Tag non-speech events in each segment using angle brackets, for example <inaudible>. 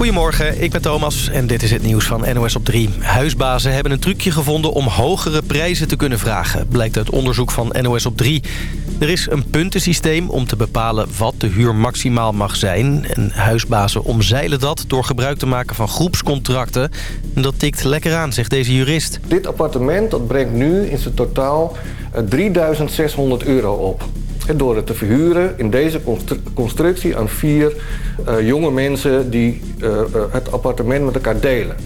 Goedemorgen, ik ben Thomas en dit is het nieuws van NOS op 3. Huisbazen hebben een trucje gevonden om hogere prijzen te kunnen vragen... blijkt uit onderzoek van NOS op 3. Er is een puntensysteem om te bepalen wat de huur maximaal mag zijn. En huisbazen omzeilen dat door gebruik te maken van groepscontracten. En dat tikt lekker aan, zegt deze jurist. Dit appartement brengt nu in zijn totaal 3600 euro op door het te verhuren in deze constructie aan vier uh, jonge mensen die uh, het appartement met elkaar delen.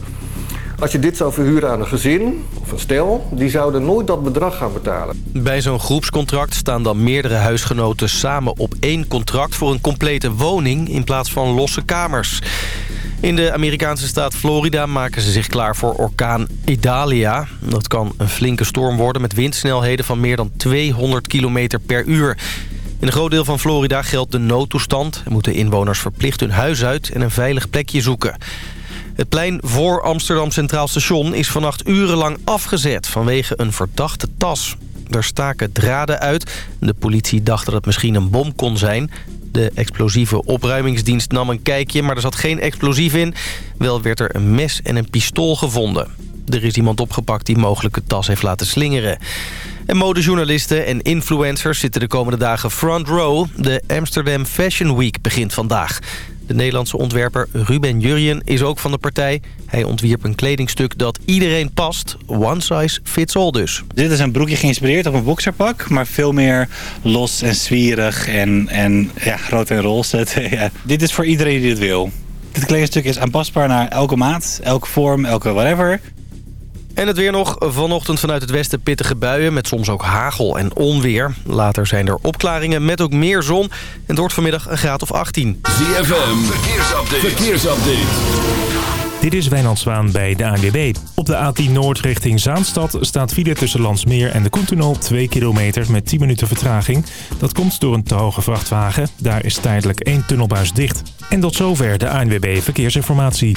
Als je dit zou verhuren aan een gezin of een stel, die zouden nooit dat bedrag gaan betalen. Bij zo'n groepscontract staan dan meerdere huisgenoten samen op één contract voor een complete woning in plaats van losse kamers. In de Amerikaanse staat Florida maken ze zich klaar voor orkaan Idalia. Dat kan een flinke storm worden met windsnelheden van meer dan 200 km per uur. In een groot deel van Florida geldt de noodtoestand... en moeten inwoners verplicht hun huis uit en een veilig plekje zoeken. Het plein voor Amsterdam Centraal Station is vannacht urenlang afgezet... vanwege een verdachte tas. Er staken draden uit. De politie dacht dat het misschien een bom kon zijn. De explosieve opruimingsdienst nam een kijkje, maar er zat geen explosief in. Wel werd er een mes en een pistool gevonden. Er is iemand opgepakt die mogelijk de tas heeft laten slingeren. En modejournalisten en influencers zitten de komende dagen front row. De Amsterdam Fashion Week begint vandaag. De Nederlandse ontwerper Ruben Jurjen is ook van de partij. Hij ontwierp een kledingstuk dat iedereen past. One size fits all dus. Dit is een broekje geïnspireerd op een boxerpak. Maar veel meer los en zwierig en, en ja, rood en roze. <laughs> ja. Dit is voor iedereen die dit wil. Dit kledingstuk is aanpasbaar naar elke maat, elke vorm, elke whatever. En het weer nog. Vanochtend vanuit het westen pittige buien met soms ook hagel en onweer. Later zijn er opklaringen met ook meer zon. En het wordt vanmiddag een graad of 18. ZFM, verkeersupdate. verkeersupdate. Dit is Wijnand Zwaan bij de ANWB. Op de A10 Noord richting Zaanstad staat file tussen Landsmeer en de Koentunnel 2 kilometer met 10 minuten vertraging. Dat komt door een te hoge vrachtwagen. Daar is tijdelijk één tunnelbuis dicht. En tot zover de ANWB Verkeersinformatie.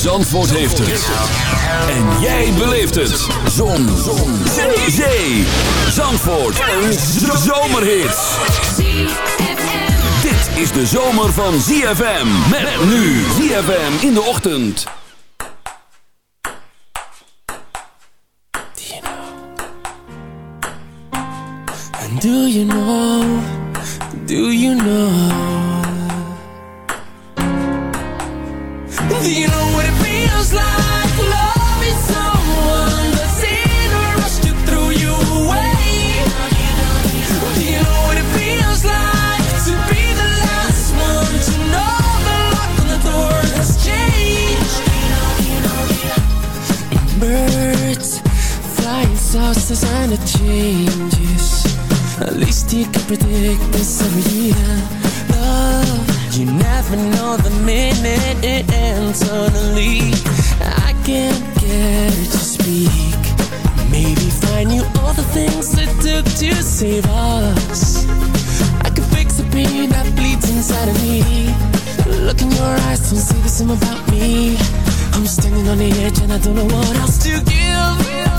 Zandvoort heeft het. En jij beleeft het. Zon. Zon. Zee. Zee. Zandvoort. Een zomerhit. Dit is de zomer van ZFM. Met nu ZFM in de ochtend. Do you know, do you know Do you know saucers and it changes. At least you can predict this every year. Love you never know the minute it ends suddenly I can't get to speak. Maybe find you all the things it took to save us. I can fix the pain that bleeds inside of me. Look in your eyes, don't say the same about me. I'm standing on the edge and I don't know what else to give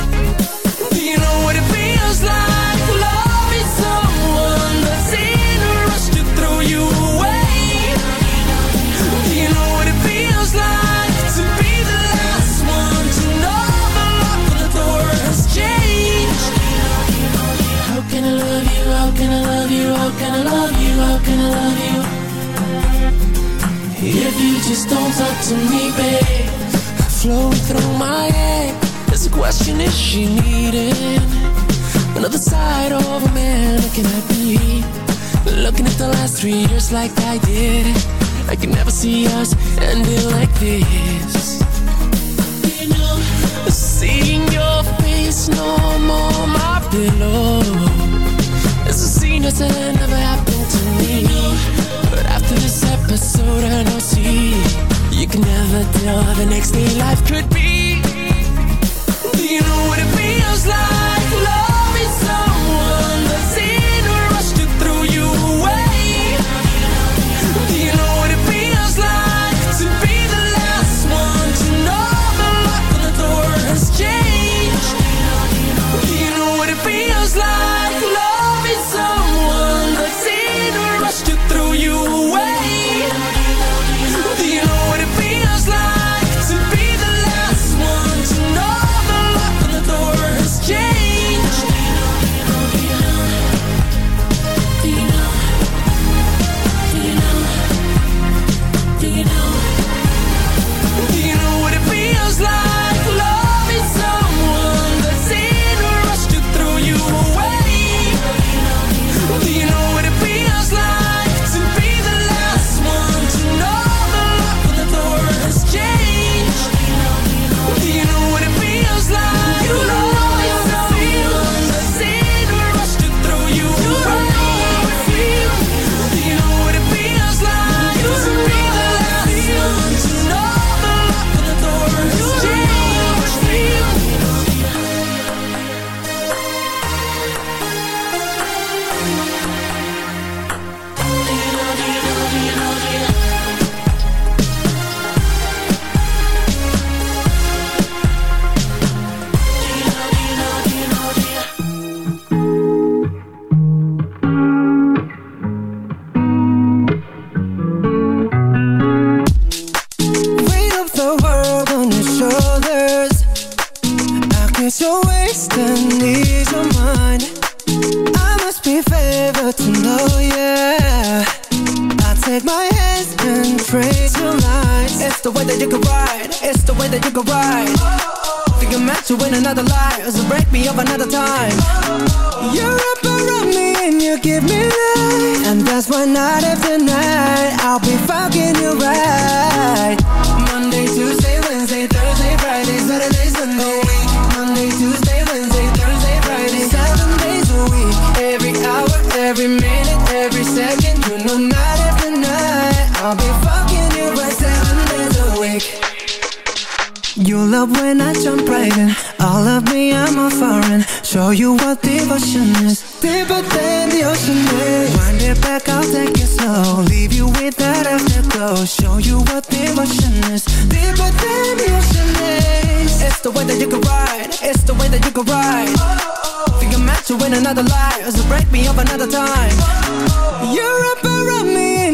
just don't talk to me, babe Flowing through my head question is she needing Another side of a man looking at me? Looking at the last three years like I did I can never see us ending like this. You know, Seeing your face no more my pillow. It's a scene that's never happened to me. But after this episode I know see. You can never tell how the next day life could be what it feels like? You love when I jump right in. All of me, I'm a foreign. Show you what devotion is. Deeper than the ocean is. Wind it back, I'll take it slow. Leave you with that afterglow. Show you what devotion is. Deeper than the ocean is. It's the way that you can ride. It's the way that you can ride. Think I'm meant to win another life. So break me up another time. You're up around me and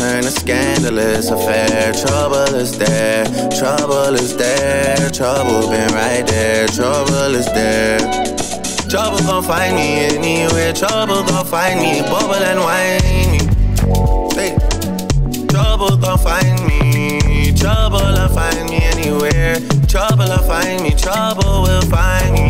turn a scandalous affair. Trouble is there. Trouble is there. Trouble been right there. Trouble is there. Trouble gon' find me anywhere. Trouble gon' find me, bubble and whiny. Hey. Trouble gon' find me. Trouble will find me anywhere. Trouble will find me. Trouble will find me.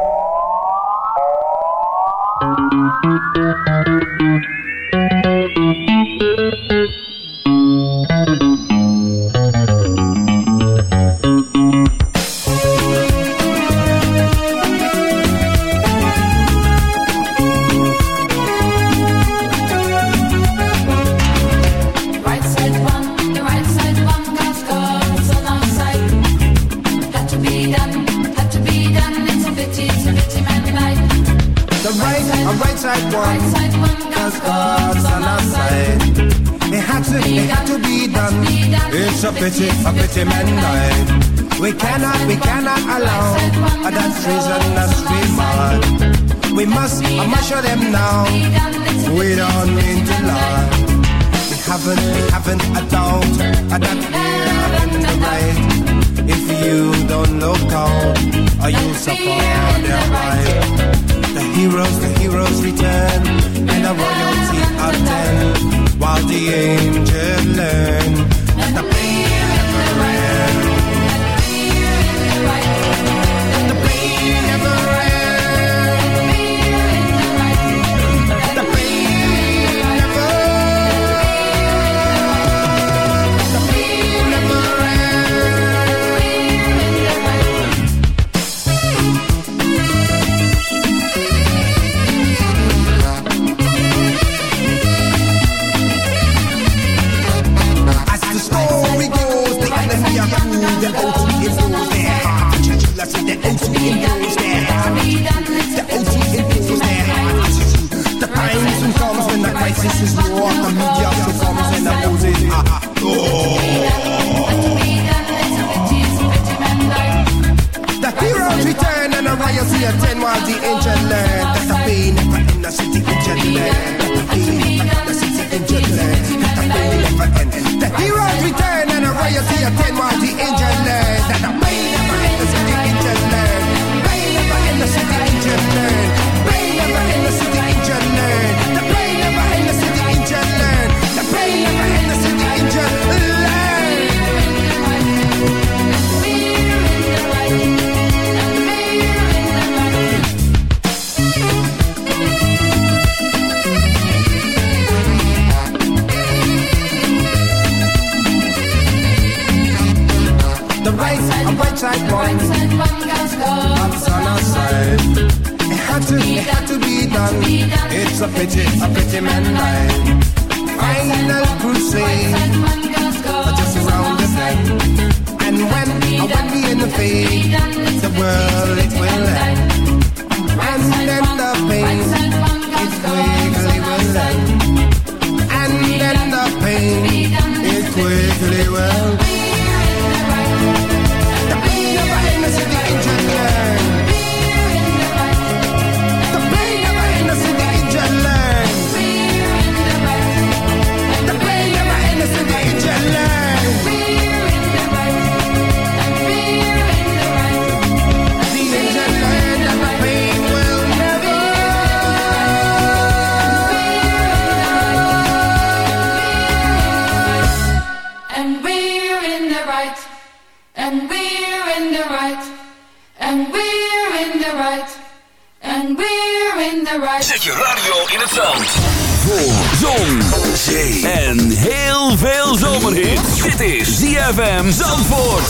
right, and we're in the right, and we're in the right, and we're in the right. Zet je radio in het zand. Voor zon, zee en heel veel zomerhit. Dit is ZFM Zandvoort.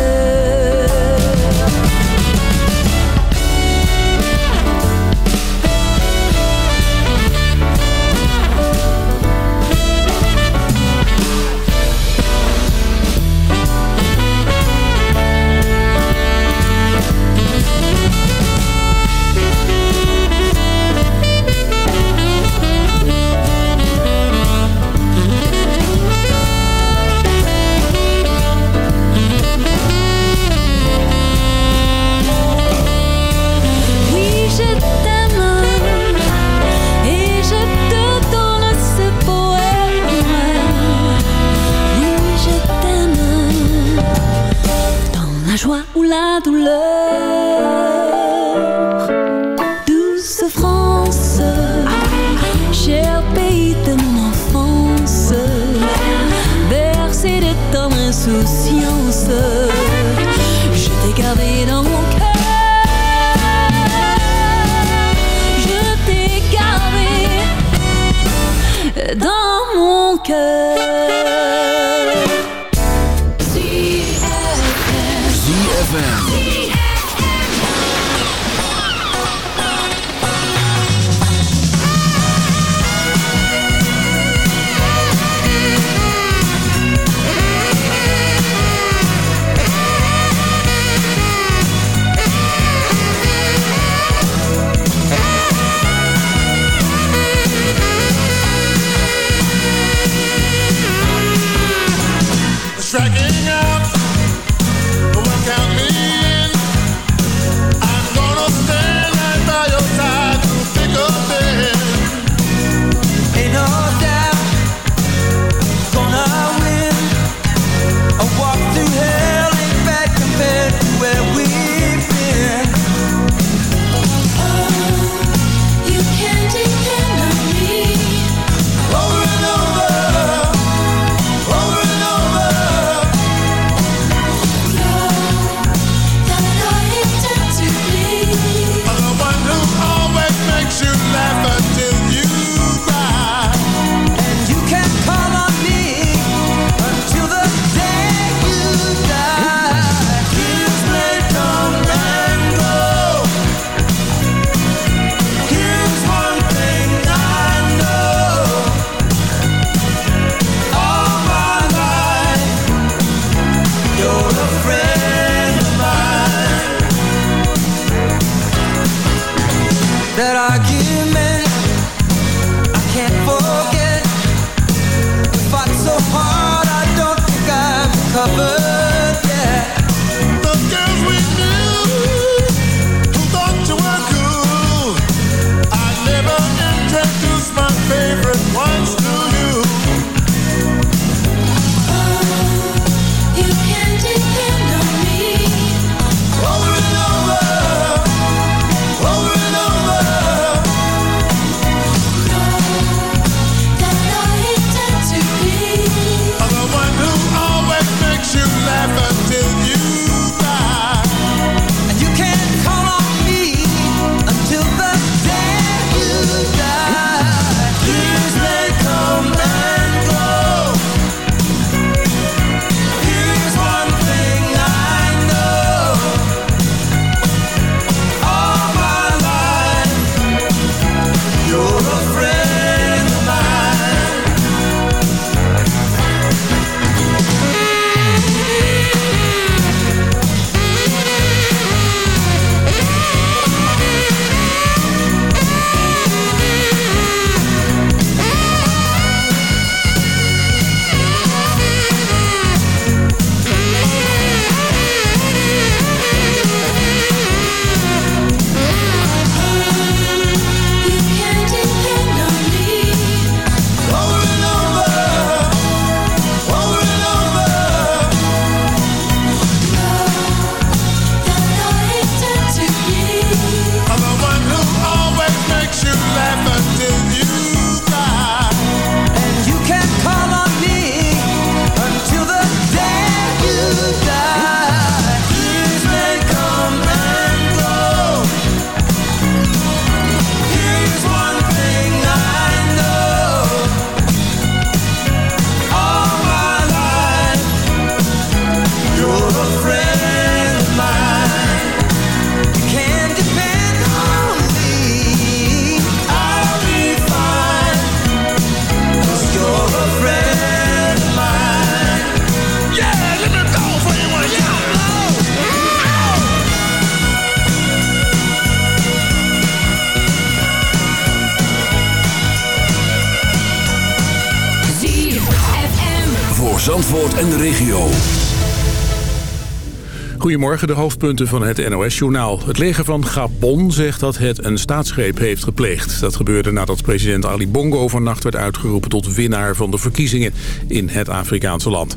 Goedemorgen, de hoofdpunten van het NOS-journaal. Het leger van Gabon zegt dat het een staatsgreep heeft gepleegd. Dat gebeurde nadat president Ali Bongo vannacht werd uitgeroepen... tot winnaar van de verkiezingen in het Afrikaanse land.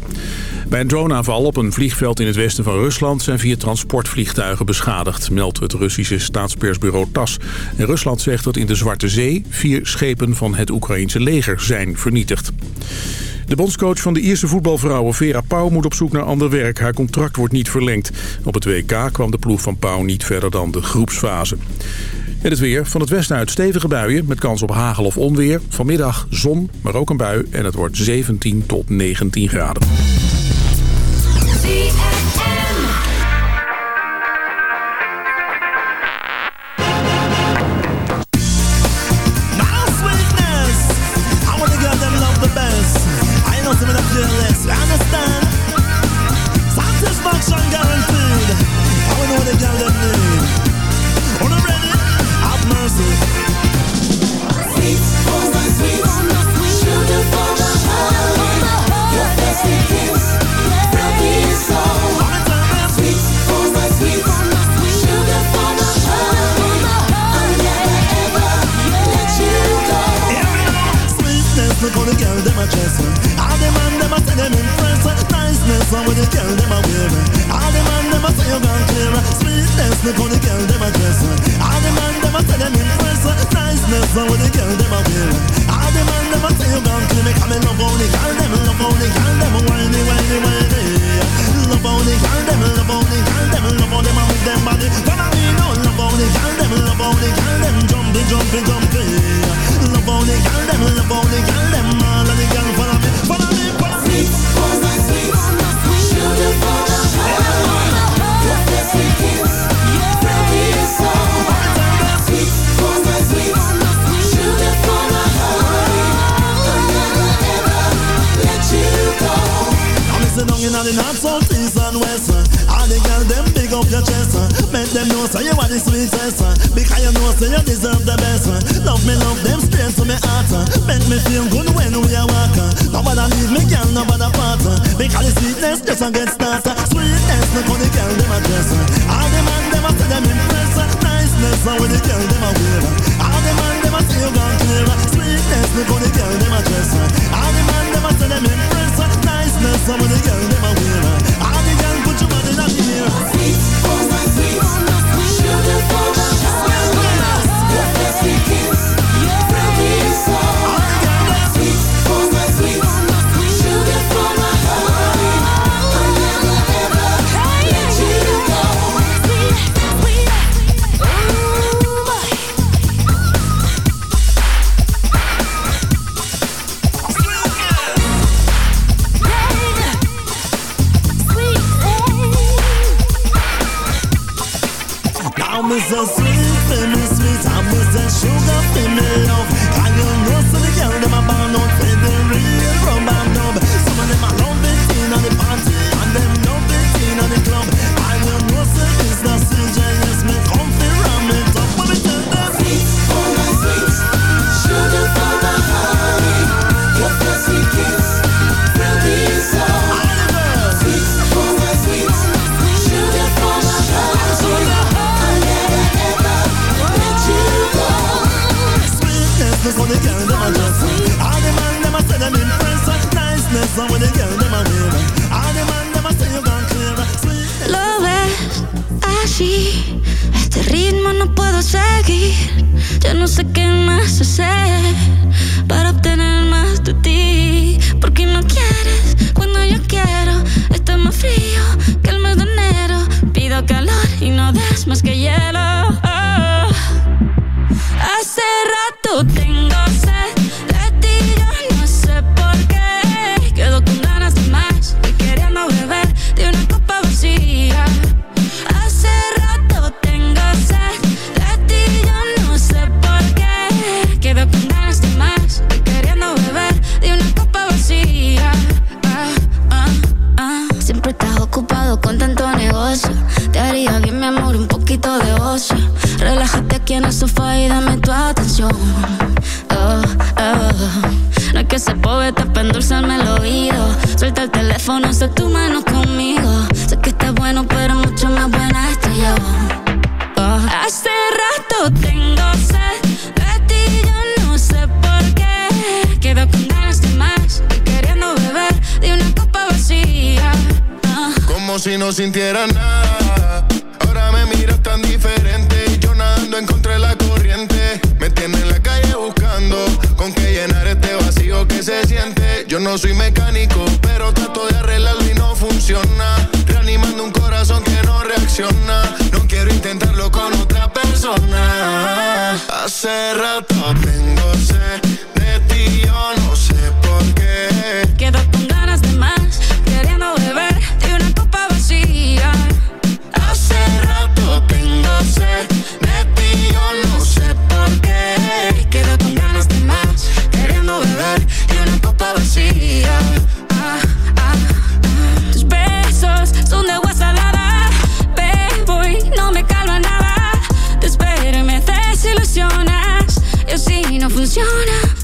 Bij een droneaanval op een vliegveld in het westen van Rusland... zijn vier transportvliegtuigen beschadigd, meldt het Russische staatspersbureau TAS. En Rusland zegt dat in de Zwarte Zee... vier schepen van het Oekraïense leger zijn vernietigd. De bondscoach van de Ierse voetbalvrouwen Vera Pauw moet op zoek naar ander werk. Haar contract wordt niet verlengd. Op het WK kwam de ploeg van Pauw niet verder dan de groepsfase. En het weer. Van het westen uit stevige buien met kans op hagel of onweer. Vanmiddag zon, maar ook een bui en het wordt 17 tot 19 graden. you deserve the best. Love me, love them straight to my heart. Make me feel good when we are walking. Nobody leave me, girl, nobody part. Because the sweetness just a get started. Sweetness, look how the girl them a dress. All the man them a say them impressed. Niceness, how the girl them a wear. All the man them a say you gone clear. Sweetness, look how the girl them a dress. All the man them a say them impressed. Niceness, how the girl them a wear. All the girl put your body in the mirror. Sweet, oh my sweet, oh my sweet, beautiful, beautiful. You. Funciona.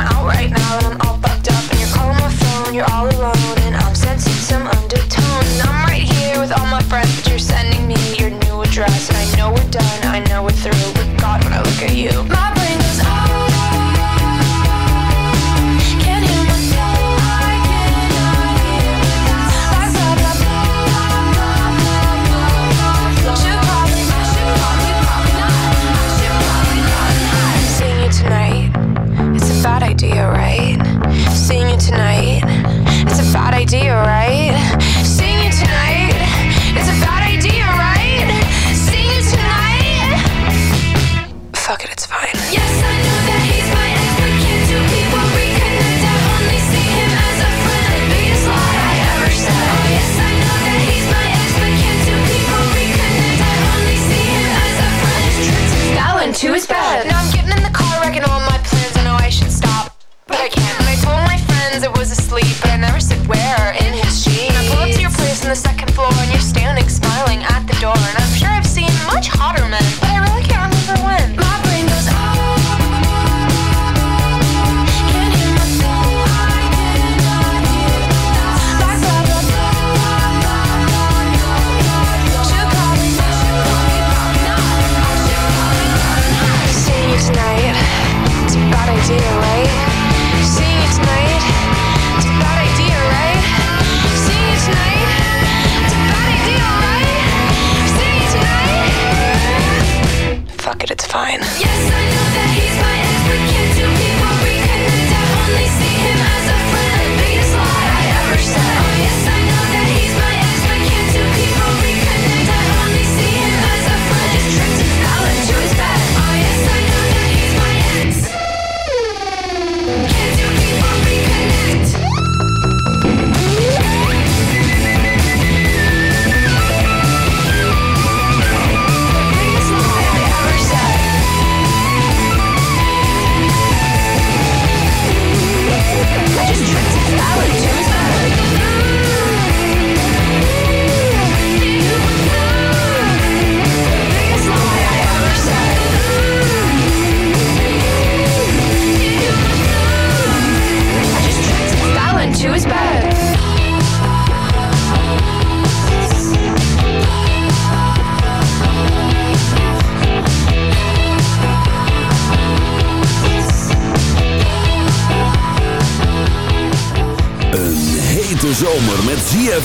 I'm out right now and I'm all fucked up. And you're calling my phone, you're all alone. And I'm sensing some undertone. I'm right here with all my friends But you're sending me your new address. And I know we're done, I know we're through. But God, when I look at you Dio, right? the second floor and you're standing smiling at the door. And I'm sure I've seen much hotter men.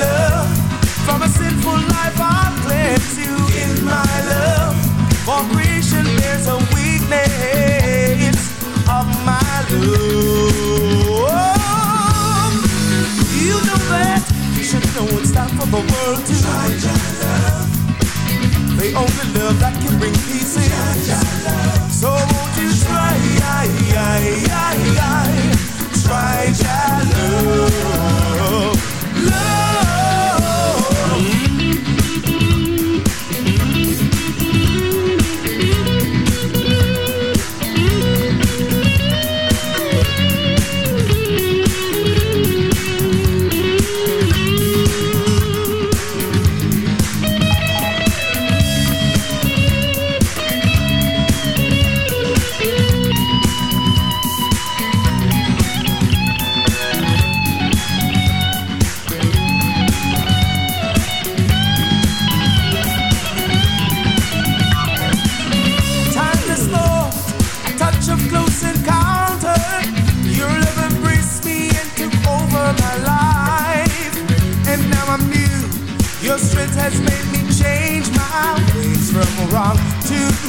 Love. From a sinful life, I'll cleanse you in my love. For creation, there's a weakness of my love. You know that you should know it's time for the world to try love. The only love that can bring peace in. So won't you try, try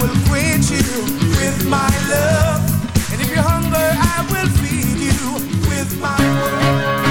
will quench you with my love. And if you're hungry, I will feed you with my word.